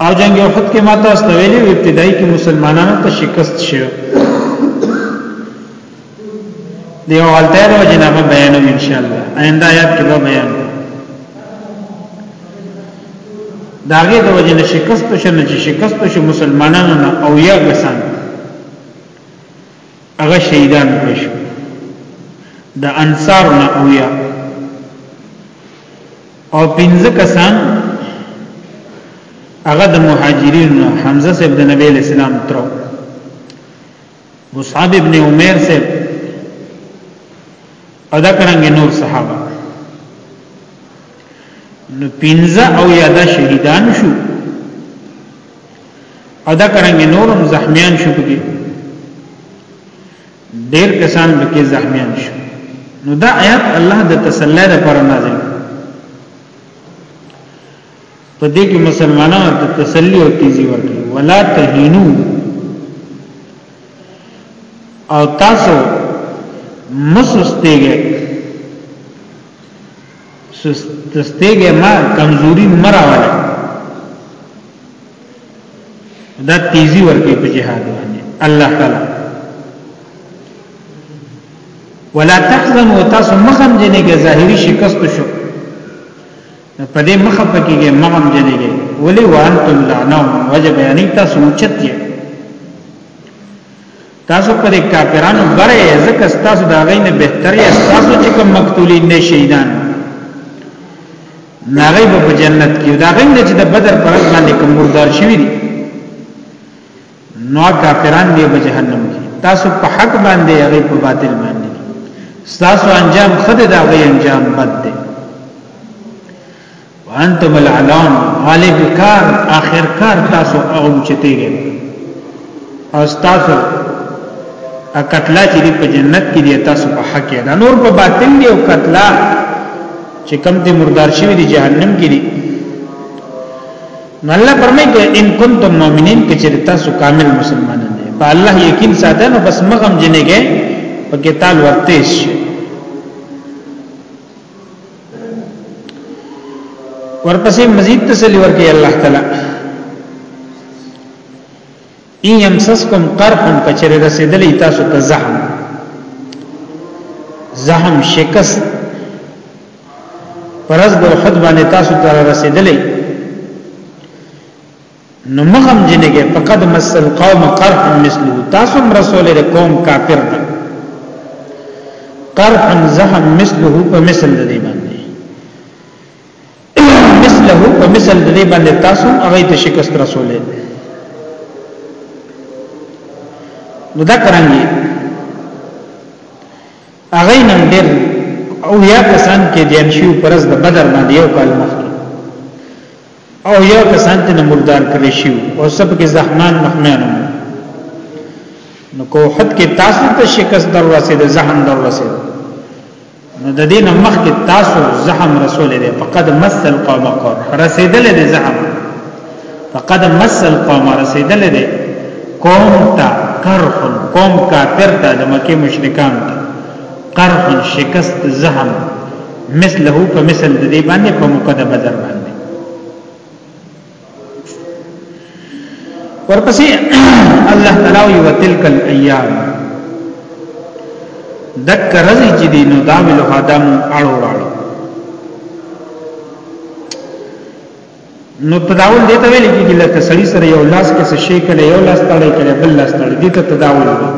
او جنگ احد کې ماته استویلې ابتدایي کې مسلمانانو ته شکست شو دیو حالته د جناب بیان ان شاء الله آینده آیات کې به بیان داغه د وجه نه شکست شنه چې شکست شو مسلمانانو نه او یا کسان هغه شهیدان کړی شو د انصار نه اویا او پنځه کسان هغه د مهاجرین حمزه صاحب د نبی اسلام تر مصعب ابن عمر صاحب ادا کرانګ نور صحابه نو پنځه او یاده شهیدان شو او دا کرنګ نورم زخمیان شو پکې ډیر کسان پکې زخمیان شو نو دا آیات الله د تسلی لپاره نازل په دې کې مسلمانانو ته تسلی او تیزی ورکړي ولا تهینو او تاسو مسستېږئ سستېږي ما کمزوري مراواله دا تیزی ورکی په جهاد باندې الله تعالی ولا تحزن وتاسو مخم جنګه ظاهری شکست شو په دې مخه پکېږي مغم جنګه ولی وانتم لعنو وجب یعنی تاسو چت یې تاسو پر کافرانو بره ځکه تاسو دا غي نه بهتر یا تاسو چې کوم مقتولین نه شهیدان ناغي په جنت کې دا غي نه چې د بدر پر باندې کوم مردار شوی دي نو کافران دی په جهنم کې تاسو په حق باندې هغه په باطل باندې تاسو انجام خود دا غي انجام بد دی وانتم العلان علی بکار اخر کار تاسو او چتیږي او تاسو اکتلا چې په جنت کې دی تاسو په حق یې دا نور په باطل دی او کتلا چې کم دې مردار شوی دی جهنم کې دی نو الله فرمایي چې ان کنتم مؤمنین کې چې تاسو کامل مسلمانان دي په الله یقین ساته نو بس مغم جنې کې په کې تال ورتیش شي ورپسې مزید تسلی ورکړي الله تعالی ان يمسسكم قرح کچره رسیدلې تاسو ته زحم زحم شکست پرز د خود باندې تاسو ته رسیدلې نو مغم جنګه فقد مس القوم قرح مثله تاسو رسول د قوم کافر دی قرح زهم مثله په مثل دی باندې مثله په مثل دی باندې تاسو هغه ته شکست رسول دی نو دا کرانګي هغه نن ډېر او یا کسان کې دي شي پرز د بدر باندې یو کال مخکې او یا کسان ته مردار کړی شي او سب کې زحمان مخمیانو نو کوحد کې تاسو ته شکست دروازه د زحم دروازه نو د دین مخ کې تاسو زحم رسول دی فقد مثل قوم قر رسیدل د زحم فقد مس القوم رسیدل دي قوم ته کرخ قوم کافر ته د مکه مشرکان ته کرخ شکست زهم مثله په مثل د دې باندې په مقدمه بدر باندې ورپسې الله تعالی یو تلک الايام دک رزي چې دي نو دامل هادم اړو راړو نو تداول دې ته ویل کېږي لکه سړی سره یو لاس کې څه شي کړي یو لاس تړي کړي بل لاس تړي دې ته تداول وي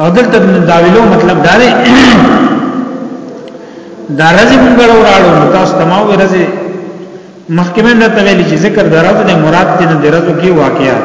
او دلته تداولو مطلب دا دی دا رزي مونږ وراړو نو تاسو تمام رزي محکمه نه تویل چې ذکر درازو نه مراد دې نه درازو کې واقعات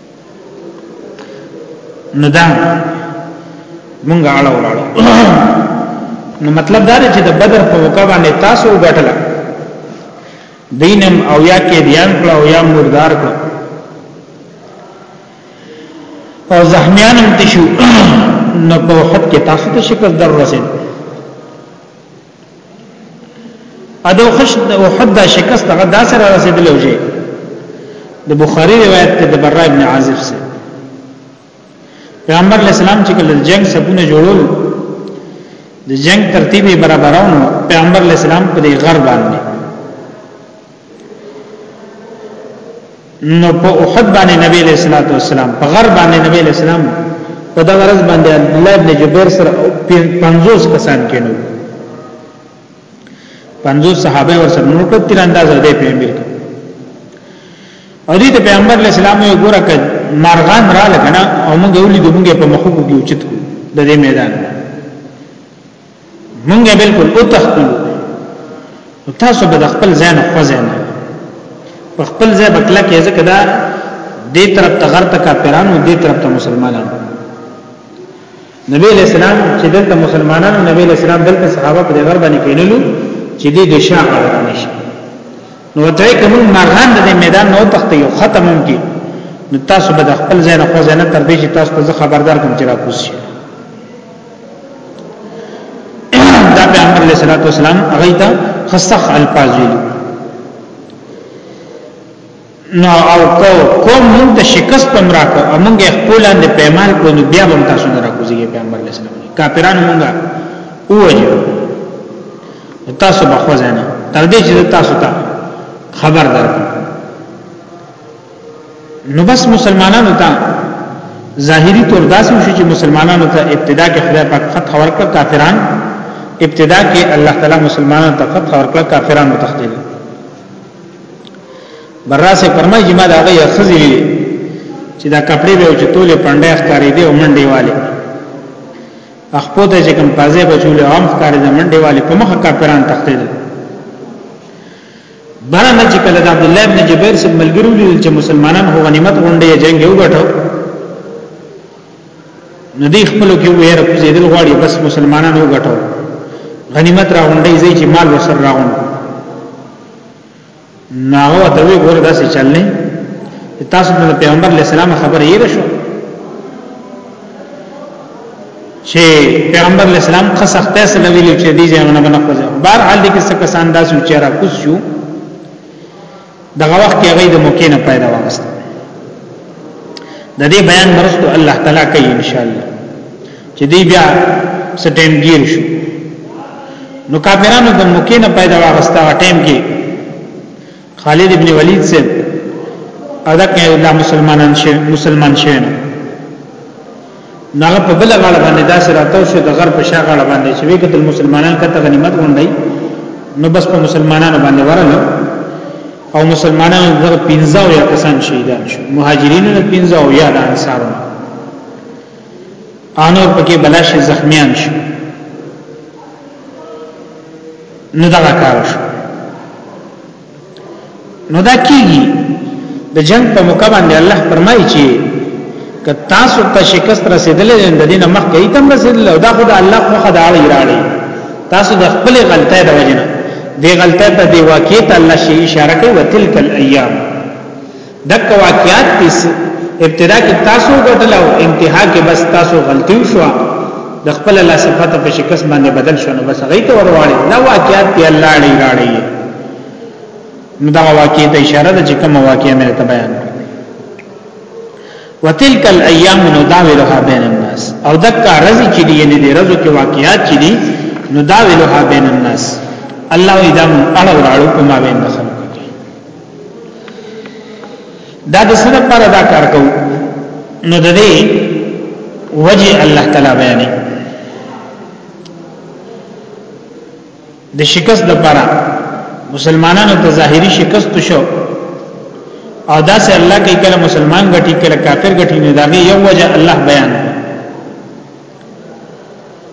نو دا مونږه اړه ولاړو نو مطلب دا دی چې د بدر په موقع باندې تاسو وګټل دینم او یا کې دیان کړه او یا مردار کړه او زحمیان هم تشو نو په وخت کې تاسو ته شکست در رسید ادو خش او حد شکست هغه داسې را رسیدل وجه د بخاری روایت ته د برا ابن عازب سے پیغمبر علیہ السلام چې کله جنگ سپونه جوړول د جنگ ترتیب برابرونه پیغمبر علیہ السلام په غر باندې نو په احد باندې نبی علیہ الصلوۃ والسلام په غر باندې نبی علیہ السلام په دا ورځ باندې الله ابن جبیر سره 50 کسان کېنو 50 صحابه ور سره نو ټول تیر انداز دی په امیر او دې ته پیغمبر علیہ السلام یو ګوره ک مارغان را لګنا او موږ ولې د موږ په مخ کې اوچت کو د دې میدان مونږه بالکل او تخپل تاسو به خپل ځان خوځین په خپل ځای بکلا کې ځکه دا دې طرف ته غرته کافرانو دې طرف ته مسلمانانو نبی علیہ السلام چې دلته مسلمانانو نبی علیہ السلام دلته صحابه په غرب باندې کینلو چې دې د شاه غرب نشي نو ته کوم مرغان د میدان نو تخته یو ختم هم کی نو تاسو به د خپل ځای نه خو ځای نه تر دې چې تاسو ته خبردار کوم چې را کوشش دا پیغمبر علیه الصلاۃ والسلام هغه ته خصخ الفاظ ویل نو او کو کوم مونږ ته شکست پم راکو او مونږ خپل اند پیمان کو نو بیا هم تاسو نه راکوزي پیغمبر علیه السلام کافرانو مونږ اوجو تاسو بخوځنه تر دې چې تاسو ته خبر درکړم نو بس مسلمانانو ته ظاهری تور داسې شو چې مسلمانانو ته ابتدا کې خدای پاک فتح ورکړ کافران ابتدا کې الله تعالی مسلمانانو ته فتح ورکړ کافران متخدل براسه فرمای چې ما دا غي خزري چې دا کپڑے به چې تولې پندې ښکارې دي او منډې والے اخپو ته چې کوم پازه بچول عام ښکارې دي منډې والے په مخه کافران تخته دي بار نه چې کله د عبد الله ابن جبیر سره ملګرو لیدل چې مسلمانان هو غنیمت غونډې جنگ یو غټو نو دی خپل کې ویره کوزیدل غواړي بس مسلمانان یو غټو غنیمت را غونډې زی چې مال وسر را غونډ نو هغه ته وی ګور داسې چلنه تاسو د پیغمبر علی السلام خبر یې راشو چې پیغمبر اسلام خو سخته سره ویل چې دې ځای نه بنه خوځه بهر حال دې کې څه کسان داسې چې را کوس شو دغه وخت کې غي د موقع نه پیدا واغست د دې بیان مرستو الله تعالی کوي ان شاء الله چې دې بیا سټیم گیر شو نو کافرانو د موقع نه پیدا واغستا ټیم کې خالد ابن ولید سے ادا کې الله مسلمانان شه مسلمان شه نه ناغه په بل غاړه باندې دا سره تاو شو د غرب شا غاړه باندې چې وګت مسلمانان کته غنیمت غونډي نو بس په مسلمانانو باندې ورنه او مسلمانانو دغه 15 یا کسان شهیدان شو مهاجرینو نه 15 یا د انصارو انور پکې بلاش زخمیان شو نو دا کار شو نو دا کیږي د جنگ په موقع باندې الله فرمایي چې که تاسو ته شکست رسیدلې د دینه مخ کې تم رسیدل او دا خدای الله خو خدای اړي راړي تاسو د خپل غلطۍ د وجنه دی غلطۍ ته دی واقعي ته الله شي اشاره کوي وتلک الايام دک واقعات پیس ابتدا کې تاسو غټل او انتها کې بس تاسو غلطي شو د خپل الله صفات په شکست باندې بدل شو نو بس هغه ته ورواړي دا واقعات دی الله لري راړي نو دا واقعي ته اشاره ده چې کوم واقعي مې ته بیان وتلک الايام نداولها بین الناس او دک رزي چې دی نه دی رزو کې واقعات چې دی نداولها بین الناس الله اذا من اړه وراړو کومه بین الناس دا د سره پر دا کار کو نو د دې وجه الله تعالی بیانې د شکست لپاره مسلمانانو ته ظاهري شکست شو او دا سه الله کې کله مسلمان غټي کله کافر غټي نه دا یو وجه الله بیان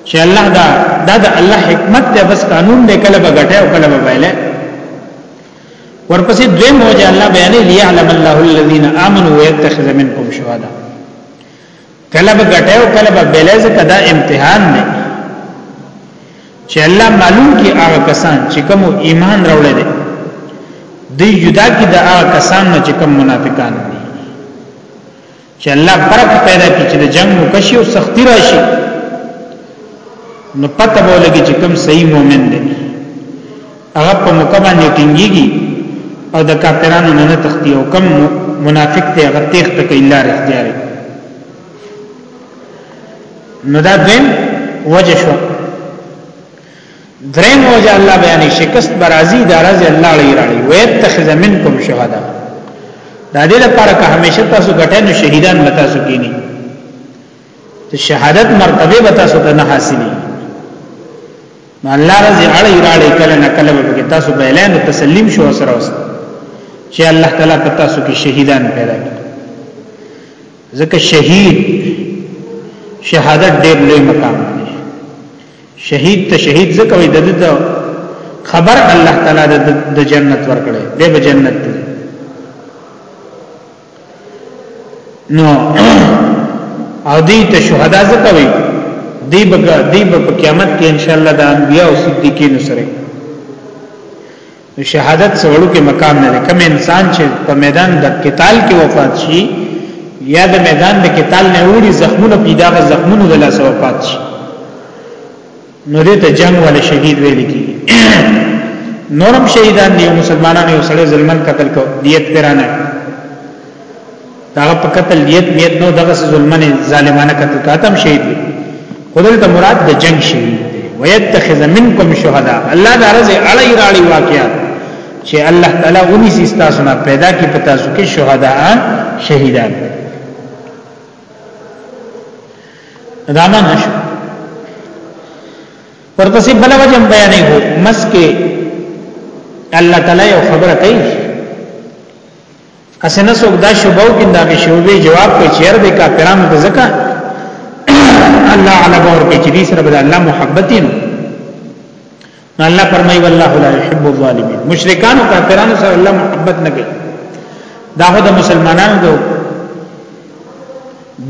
چې الله دا دا د الله حکمت دی بس قانون دی کله به غټه او کله به ویله ورپسې دویم وجه الله بیانې ليعلم الله الذين امنوا ويتخذ منكم شهداء کله به ګټه او کله به بلځ کدا امتحان دی چې الله معلوم کی هغه کسان چې کوم ایمان راوړل دي دی جدا کی د هغه کسان نه چې کوم منافقان دي چې الله فرق پیدا کړي چې د جنگ وکشي او سختی راشي نو پته به لګي چې کوم صحیح مؤمن دی هغه په موقع باندې ټینګيږي او د کافرانو نه تختی او کم منافق ته هغه تیخ تک الا اختیار نو دا دین وجه شو درې موجه الله بیانې شکست برازي د راز الله لري راړي ويتخذ منکم شهدا دا دې لپاره که همیشه تاسو ګټه نو شهیدان متا سو کینی ته شهادت مرتبه به تاسو ته نه حاصلې نو الله رضی اړي راړي کله نه کله به تاسو به اعلان او تسلیم شو سره اوس چې الله تعالی په تاسو کې شهیدان پیدا کړي ځکه شهید شهادت ډېر لوی مقام دی شهید ته شهید ځکه وي د خبر الله تعالی د جنت ورکړي دی به جنت دی نو او دی ته شهدا ځکه وي دی به دی به قیامت کې ان شاء الله د انبیا او صدیقین سره شهادت سوړو کې مقام نه لري کوم انسان چې په میدان د قتال کې وفات شي یا د میدان د قتال نه وړي زخمونه پیدا غ زخمونه د لاس وفات شي نو دې ته جنگ ول شهید ویل کی نورم شهیدان دی مسلمانانو سره ظلمن قتل کو دیت پیرانه دا په قتل نیت نیت نو دغه ظلمنه ظالمانه قتل کاتم شهید وي خدای ته مراد د جنگ شهید دی ويتخذ منکم شهدا الله دا رزه اړی راړي واقعات چې الله تعالی اونې سستا سنا پیدا کی پتا سو کې شهدا شهیدان دا ما نشو ورپسې بل وجه بیانې هو مسکه الله تعالی یو خبره کوي اسنه څوک دا شوبه او کیندا به شوبه جواب کوي چې هر د کافرانو د زکه الله علی باور کې چې دې سره به الله محبتین نو الله فرمایي والله لا يحب الظالمین مشرکان او کافرانو سره الله محبت نه کوي دا هو د مسلمانانو د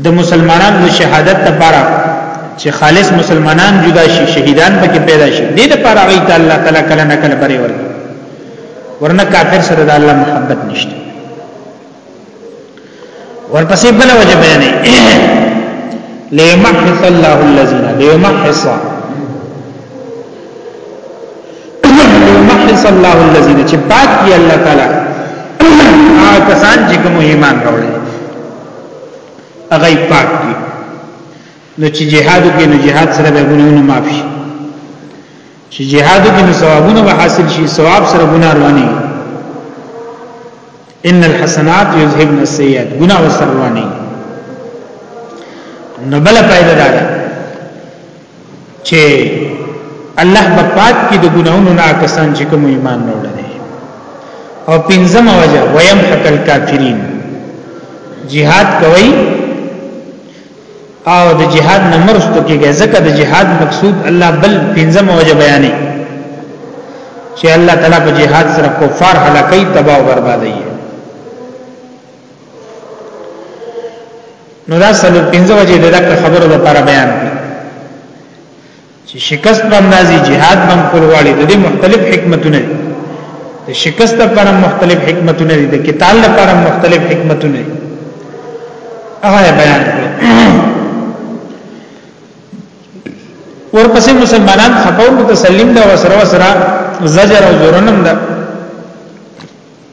د مسلمانانو د شهادت لپاره چې خالص مسلمانان جدا شي شهیدان پکې پیدا شي دې لپاره غي ته الله تعالی کله نه کله بری ورکړي ورنه کافر سره د الله محبت نشته ورپسې بل وجه بیانې ليمحص الله الذين ليمحص ليمحص الله الذين چې پاک دی الله تعالی هغه کسان چې کوم ایمان راوړي هغه پاک دي نو چې جهاد کې نو جهاد سره به ګناونه معاف شي چې جهاد کې نو ثوابونه به حاصل شي ثواب سره ګناه رواني ان الحسنات یذهبن السیئات ګناه وسره رواني نو بل پیدا ده چې الله په پاک کې د ګناونو نه کسان چې کوم ایمان نه وړي او پنځم وجه ويم حق الکافرین jihad کوي او د jihad نه مرستو کېږي ځکه د jihad مقصود الله بل پنځم وجه بیانې چې الله تعالی په jihad سره کفار هلاکي تباہ او بربادي نو دا سلو پنځه وجه د دک خبرو د پر بیان کړ چې شکست باندې جهاد باندې کول غواړي د دې مختلف حکمتونه دي د شکست لپاره مختلف حکمتونه دي د قتال لپاره مختلف حکمتونه دي هغه بیان کړ ورپسې مسلمانان خپل متسلیم دا وسره وسره زجر او زورنم ده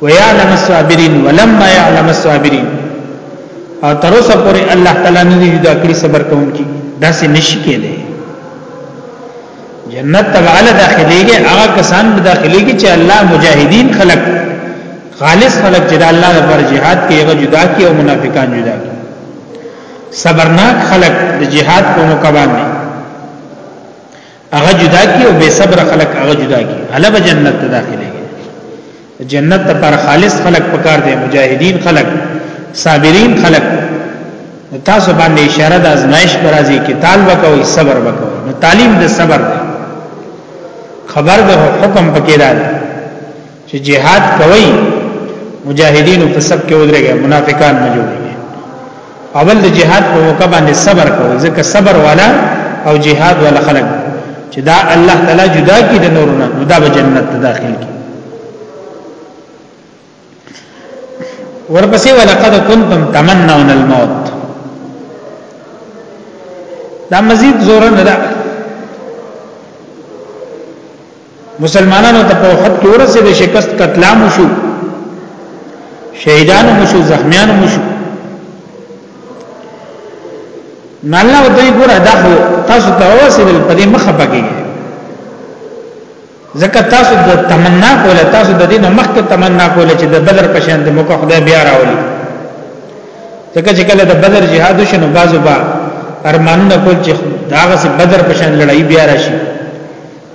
ويعلم الصابرين ولما يعلم الصابرين او تر اوسه پورې الله تعالی نه دی جدا کړی صبر کوونکی دا سې نشي کېدی جنت تبعاله داخليږي هغه کسان به داخليږي چې الله مجاهدین خلق خالص خلق چې الله لپار jihad کې هغه جدا کی او منافقان جدا کی صبرناک خلق د jihad په موقع باندې هغه جدا کی او بے صبر خلق هغه جدا کی الله به جنت ته داخلي جنت لپاره خالص خلق پکار دی مجاهدین خلق صابرین خلق تاسو باندې اشاره د ازمایش پر راځي کې تال وکوي صبر وکوي نو تعلیم د صبر دی خبر د حکم پکې راځي چې جهاد کوي مجاهدینو په سب کې ودرېږي منافقان نه جوړيږي اول د جهاد په موقع باندې صبر کوي ځکه صبر والا او جهاد والا خلک چې دا الله تعالی جدا کی د نورونه نو دا به جنت ته داخل کی ورپسې ولقد كنتم تمنون الموت دا مزید زور نه ده مسلمانانو ته په وخت کې ورسې د شکست قتلام شو شهیدانو مشو زخمیانو مشو نو الله دوی ګور ادا خو تاسو ته ورسېدل په دې مخه پکې ځکه تاسو د تمنا کوله تاسو د دې مخ کې تمنا کوله چې د بدر په شان د موقع خدای بیا راولي ځکه چې کله د بدر جهاد شنو بازو با ارمانونه کول چې داغه سي بدر په شان لړۍ بیا راشي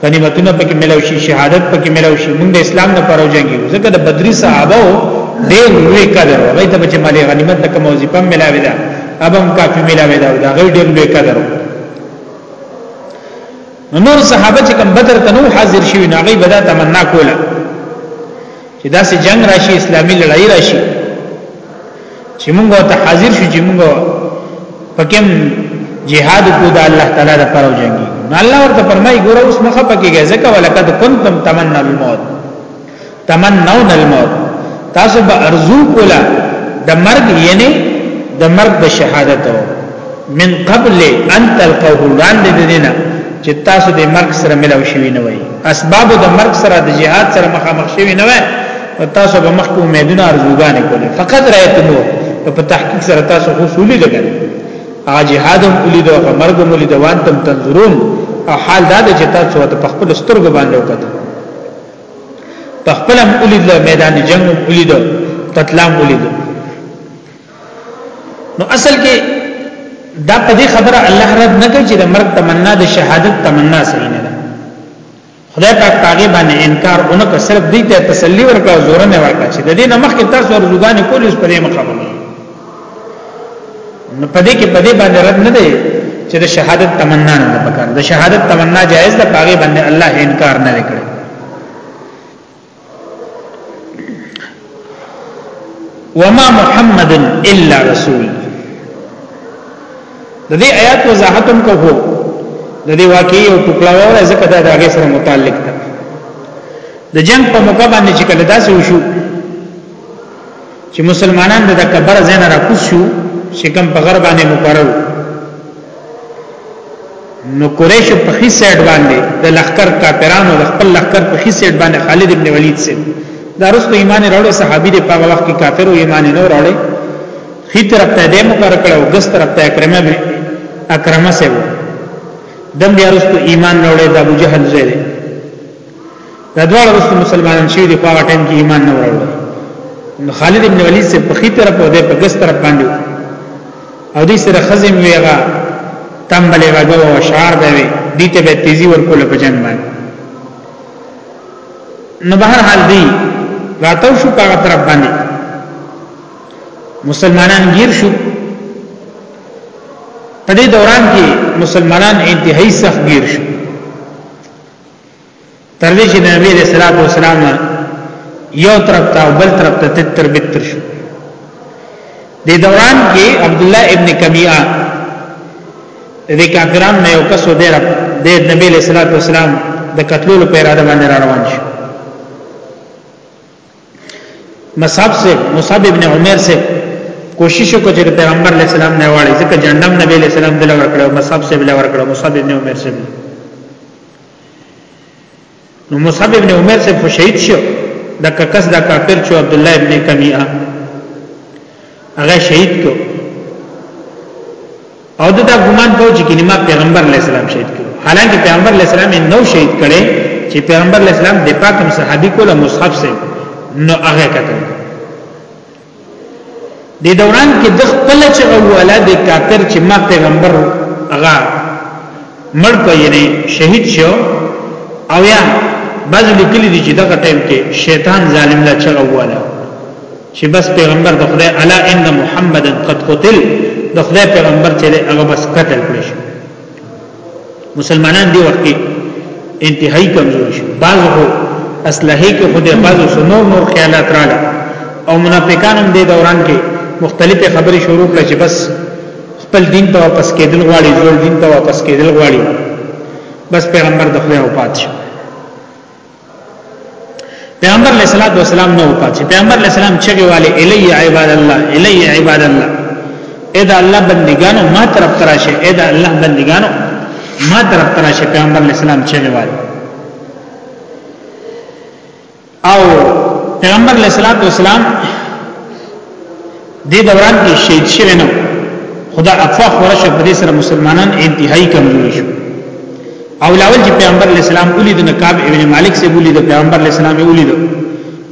غنیمتونه پکې ملو شي شهادت پکې ملو شي موږ د اسلام نه پرو جنگي ځکه د بدري صحابه ډېر لوی قدر وای ته چې مالي غنیمت تک موظفه ملاوي ده ابم کافي ملاوي ده دا غي ډېر لوی قدر نور صحابه چې کوم بدر ته نو حاضر شي نه غي بدا تمنا کوله چې دا سه جنگ راشي اسلامي لړۍ راشي چې موږ ته حاضر شو چې موږ پکم جهاد کو دا الله تعالی د پرو جنگي نو الله ورته فرمایي ګوره اوس مخه پکېږي ځکه ولکد کنتم تمنا الموت تمنون الموت تاسو به ارزو کولا د مرګ یعنی د مرګ د شهادت وو من قبل ان تلقوه وړاندې د دینه چې تاسو د مرګ سره ملاو شوي نه وای اسباب د مرګ سره د جهاد سره مخامخ شوي نه وای تاسو به مخکې امیدونه ارزوګانې کولې فقط رايتمو په تحقیق سره تاسو حصولي لګل هغه جهاد هم ولید او مرګ هم ولید وانتم تنظرون او حال دا د جتا څو ته په خپل سترګو باندې وکړه په خپل هم ولید میدان جنگ ولید قتلام ولید نو اصل کې دا په دې خبره الله رد نه کوي چې د مرګ تمنا د شهادت تمنا صحیح نه ده خدای پاک هغه باندې انکار اونک صرف دې ته تسلی ورکړه زور نه ورکړه چې د دې نمخ کې تاسو ورزګان کول اوس په دې مخابره نو په دې کې په دې باندې رد نه دی چې د شهادت تمنا نه پکار د شهادت تمنا جائز ده پاګه باندې الله انکار نه وکړي وما محمد الا رسول د دې آیات وضاحت هم کوو د دې واقعي او ټکړه وره ځکه دا دغه سره متعلق ده د جنگ په موقع باندې چې کله داسې وشو چې مسلمانان د کبر زین را کوشو چې کم په غربانه مقرر نو قریش په خي سایډ باندې د لخر کاپیرانو د خپل لخر په خي سایډ باندې خالد ابن ولید سي دا رسو ایمان راوړ صحابي دی په وخت کې کافرو ایمان نه راوړ خي طرف ته دې مقرر کړو ګس طرف ته اکرمه به اکرمه سي وو دم بیا رسو ایمان راوړ د ابو جهل زوی دا ډول رسو مسلمانان شي د پاغه ټیم کې ایمان نه وروړي نو خالد ابن ولید سے په خي طرف او د په ګس طرف باندې او دې سره خزم ویغه تمبلې وګو او شعار به وي دې ته به تیزی ورکول په جنگ باندې نو بهر حال دی راتو شو په طرف باندې مسلمانان گیر شو په دې دوران کې مسلمانان انتهایی سخت گیر شو تر دې چې نبی علیہ الصلوۃ والسلام یو طرف ته او بل طرف ته تتر بتر شو د دوران کې عبد الله ابن کمیعه د کافران نه یو کس ودی رب د نبی علیہ الصلوۃ والسلام د قتلولو په اراده باندې را روان شو مصعب سے مصعب ابن عمر سے کوشش وکړه چې پیغمبر علی السلام نه واړي ځکه جهنم نبی علی السلام دل ورکړو مصعب سے بل ورکړو مصعب ابن عمر سے نو مصعب ابن عمر سے شهید شو د ککس د کافر چې عبد الله ابن کمیه هغه شهید کو او دا ګمان کو چې کینه ما پیغمبر علی السلام شهید کړو حالانکه پیغمبر علی السلام یې نو شهید کړي چې پیغمبر علی السلام د پاکم صحابي کوله مصحف سره نو هغه کتل د دوران کې د خپل چې اوله د کافر چې ما پیغمبر هغه مړ په یې شهید شو او یا بعض لیکلي دي چې دغه ټیم کې شیطان ظالم لا چغه واله چې بس پیغمبر د خدای الا ان محمدن قد قتل د خدای پیغمبر چې هغه بس قتل کړی شو مسلمانان دی وخت کې انتهایی کمزور شو بعض هو اسلحه کې خدای بعض سنور نور خیالات رااله او منافقان هم د دوران کې مختلفه خبرې شروع کړې چې بس خپل دین ته واپس کېدل غواړي ځول دین ته واپس کېدل غواړي بس پیغمبر د خدای او پات شو پیغمبر علیہ الصلوۃ والسلام نو کا چې پیغمبر علیہ السلام چګي والے الی عباد الله الی عباد الله ادا الله بندگانو ما طرف تراشه ادا الله بندگانو ما طرف تراشه پیغمبر علیہ السلام چګي والے او پیغمبر علیہ الصلوۃ والسلام دې دوران کې شهید شوی نه خدا افوا خورش په دې سره مسلمانان انتهایی کمزوري شو او لاول چې پیغمبر اسلام ولید نه کعب ابن مالک سے ولید پیغمبر اسلام ولید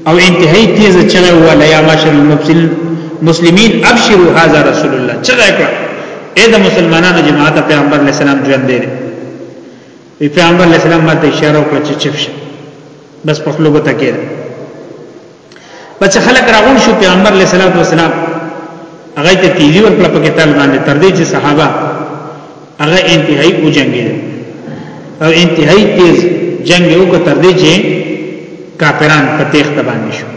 او انتهایی تیز چغه و لیا ماشر المفسل مسلمین ابشروا هذا رسول الله چغه کړه اې د مسلمانانو جماعت پیغمبر اسلام ژوند دی وی پیغمبر اسلام ماته اشاره وکړه چې چپ شه بس په خلوګه تکیه پس خلق راغون شو پیغمبر علیہ الصلوۃ والسلام هغه ته تیزی ورکړه په قتال باندې تر دې چې صحابه هغه انتهایی او جنگي او انتهایی تیز جنگ یو کو تر دې چې کافران په تخت باندې شو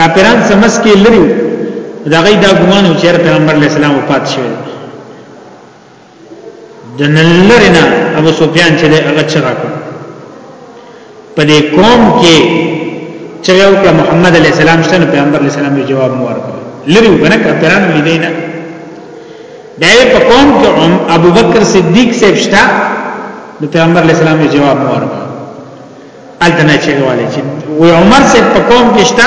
کافران سمس کې لري دا غي دا ګمانو چې پیغمبر علیہ السلام وفات شوی د نلرنا ابو سفیان چې هغه چغه کړ په دې قوم کې چې یو کله محمد علی السلام شته پیغمبر علی السلام یې جواب مو ورکړ لري کنه کپران لیدای نه دا په قوم کې ابو بکر صدیق صاحب شته د پیغمبر علی السلام یې جواب مو ورکړ التنه چې والي چې وی عمر سے په قوم کې شته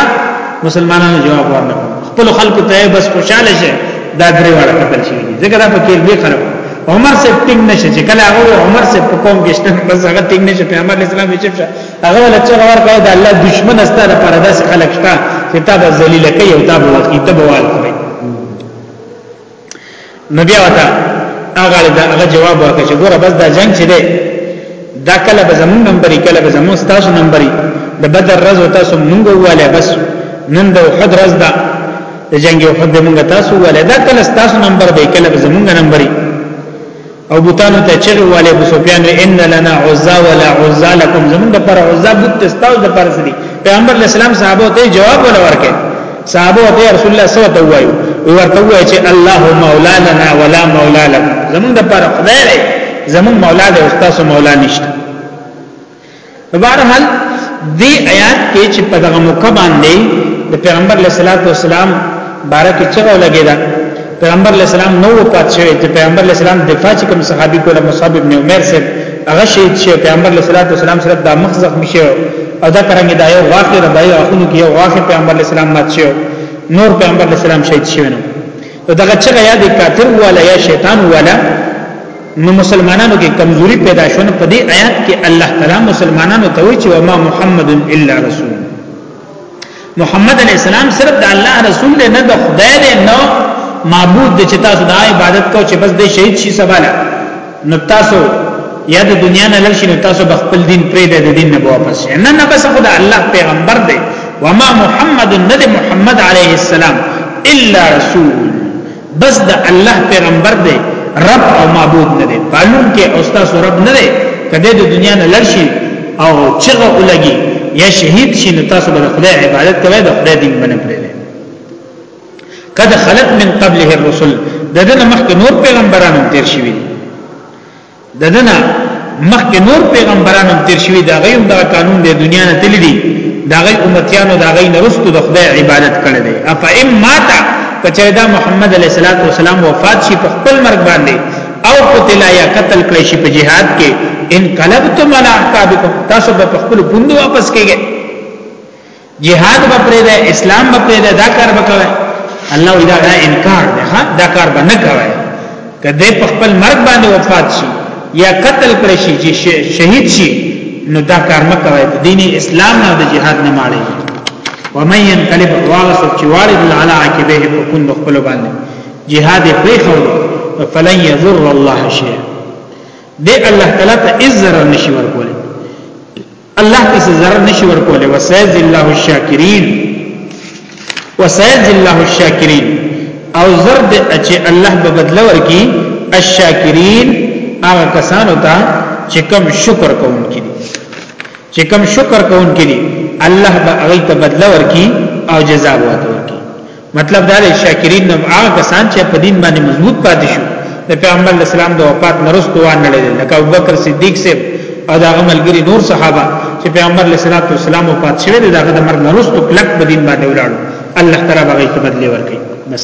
مسلمانانو جواب ورنه خپل خلق ته بس خوشاله شي دا درې واړه قتل شي ځکه دا په کې به خراب عمر سے ټینګ نشه چې کله هغه عمر سے په قوم کې شته بس هغه ټینګ نشه پیغمبر اسلام یې چپ شه هغه ول چې غوړ کړه د الله دشمن استاره پر داس خلق شته کتاب ذلیل کوي او تاب وقتی تبوال کوي نو بیا وتا هغه د هغه جواب ورکړي چې ګوره بس دا جنگ چې دی دا کله به زمون نمبرې کله به زمون ستاسو نمبرې د بدر رز او تاسو مونږ واله بس نن د احد رز دا د جنگ احد مونږ تاسو واله دا کله ستاسو نمبر به کله به زمونږ نمبرې او بوتانو ته چغه والے ابو سفیان ان لنا عزا ولا عزا لكم زمون د پر عزا بوت تستاو د پر سری پیغمبر اسلام صحابه ته جواب ولا ورکه صحابه ته رسول الله صلی الله علیه وسلم وایو ورته وای چې الله مولا لنا ولا مولا لكم زمون د پر خدای زمون مولا د استاد مولا نشته بهرحال دې آیات کې چې په دغه موقع باندې د پیغمبر علیه الصلاۃ والسلام بارکه چغه لګیدا پیغمبر علیه السلام نو وفات شوی چې پیغمبر علیه السلام دفاع چې کوم صحابي کوله مصعب ابن عمر سره هغه شهید شو پیغمبر علیه الصلاۃ والسلام سره د مخ زخم شو او دا کرانګ دا یو واقع را دی اخونو کې یو واقع پیغمبر علیه السلام مات شو نور پیغمبر علیه السلام شهید شوی نو دغه چغه یا د کافر والا یا شیطان والا نو مسلمانانو کې کمزوري پیدا شونه په دې آیات کې الله تعالی مسلمانانو ته وی چې وما محمد الا رسول محمد علی السلام صرف د الله رسول دی نه د خدای دی نه معبود دی چې تاسو د عبادت کو چې بس د شهید شي سباله نو تاسو یا د دنیا نه لشي نو تاسو به خپل دین پرې د دین نه واپس شئ نه نه بس خدای الله پیغمبر دی وما محمد ند محمد علیه السلام الا رسول بس د الله پیغمبر دی رب او معبود نه دی معلوم کې او تاسو رب نه دی کده د دنیا نه لشي او چغه ولګي یا شهید شي نو تاسو به خدای عبادت کوئ د خدای دین باندې قد خلت من قبله الرسل ددن مخک نور پیغمبرانو تیر شوی ددن مخک نور پیغمبرانو تیر شوی دا غیم دا قانون د دنیا نه تللی دی دا غی امتیانو دا غی نرستو د خدای عبادت کړی دی اف ام ماتا کچای دا محمد علیہ الصلوۃ والسلام وفات شي په خپل مرګ باندې او قتل یا قتل کړی شي په جهاد کې ان قلبتم علی اعقابکم تاسو په خپل پوند واپس کیږئ جهاد به پرې ده اسلام به پرې ده دا کار به کوي الله وی دا دا انکار ده ها دا کار به نه کوي کله په خپل مرګ باندې وفات شي یا قتل کړی شي چې شهید شي نو دا کار نه کوي دین اسلام نه د جهاد نه ماړي ومن ينقلب واغس چې والد على عقبه په کند خپل باندې جهاد پرې خو فلن يضر الله شيئا دې الله تعالی ته عزت نشي ورکول الله ته ضرر نشي ورکولې وسيز الله الشاکرین وسيز الله الشاکرین او زرد چې الله به بدل ورکي الشاکرین هغه کسانو ته چې کوم شکر کوونکي دي چې کوم شکر کوونکي دي الله به هغه ته بدل ورکي او جزا ورکړي مطلب دا دی شاکرین نو هغه کسان چې په دین باندې مضبوط پاتې شو د پیغمبر اسلام د وفات نرسته وان نه لیدل لکه ابوبکر صدیق سیب او دا عملګری نور صحابه چې پیغمبر اسلام وفات شوه دا د مرګ نرسته کلک په دین باندې ولاړ الله تعالی باغی ته بدلی ورکړي بس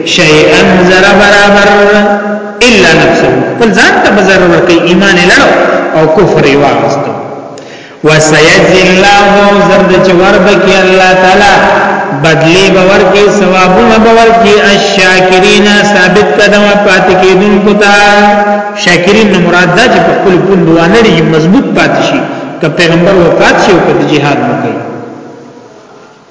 شيئا زر برابر الا نفسه خپل ځان ته بزر ورکي ایمان لړو او کفر یې واغستو وسيجزي الله زرد جوار بکی الله تعالی بدلی باور کی ثوابونه باور کی الشاکرین ثابت قدم پات کیدون کوتا شاکرین نو مراد دا چې په خپل پوند وانړي مضبوط پات شي که پیغمبر وفات شي او که جهاد وکړي